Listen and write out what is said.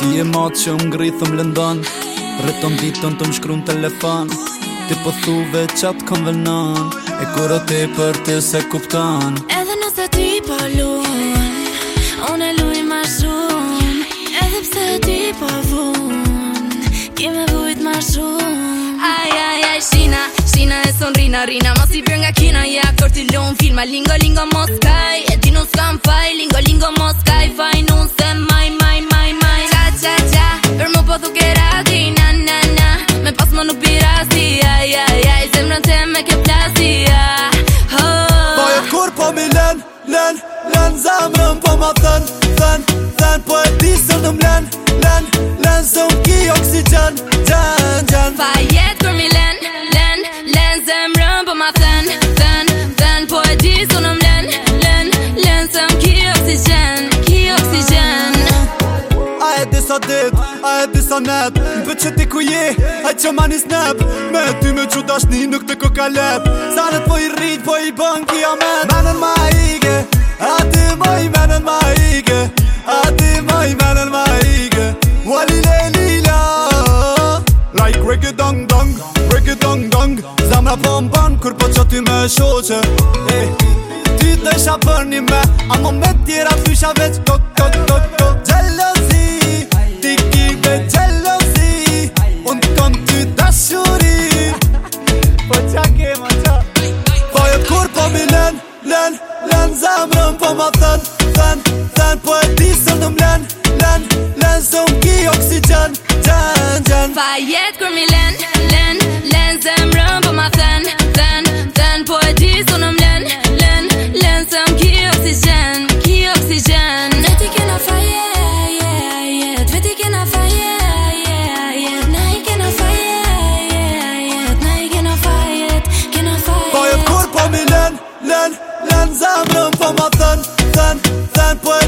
Ti e matë që më ngrithë më lëndon Rëton ditën të më shkru në telefon Ti po thuve që kom dhe E kur o ti për ti se kupton Edhe nëse ti po luon Unë e luj ma shumë Edhe pse ti po vun Ki me vujt ma shumë Aj, aj, aj, shina Shina e sonrina, rina Mos i bjën nga kina Ja, kur ti luon filma Lingo, lingo, mos kaj E emrëm Po ma thënë, thënë, thënë Po e ti së në mlenë, lenë, lenë Se unë ki oksigen, gjenë, gjenë Fa jetë kur mi lenë, lenë, lenë Se emrëm po ma thënë, thënë, thënë Po e ti së në mlenë, lenë, lenë Se unë ki oksigen, ki oksigen A e ti sa ditë, a e ti sa nëpë Më pëtë që ti ku je, a që mani snap Me ty me që dashni nuk të ku kalepë Sa në të po i rritë, po i bënë kiamet Menën ma Break it dung dung Break it dung dung Zamra pëm pën Kur po që ty me shoqe hey. Ty të shapërni me A moment me tjera të isha veç Tok tok tok tok Gjellozi Ti kive gjellozi Unë të kom ty dashuri Po qa ke ma po qa Po e kur po mi len Len Len Zamra po ma thën Thën Thën po e disën të mlen Len Len së më ki oksigen Fa jet kur mi len, len, len zemrën për po ma fen Fen, fen, po e gjithë tonëm len, len, len Sem ki oksijen, ki oksijen Dhe ti kena fa jet, jet, yeah, Dhe ti kena fa jet, jet, jet Nëj kena fa jet, jet, jet Nëj kena fa jet, kena fa jet Fa jet kur po mi len, len, len Zemrën për po ma fen, fen, fen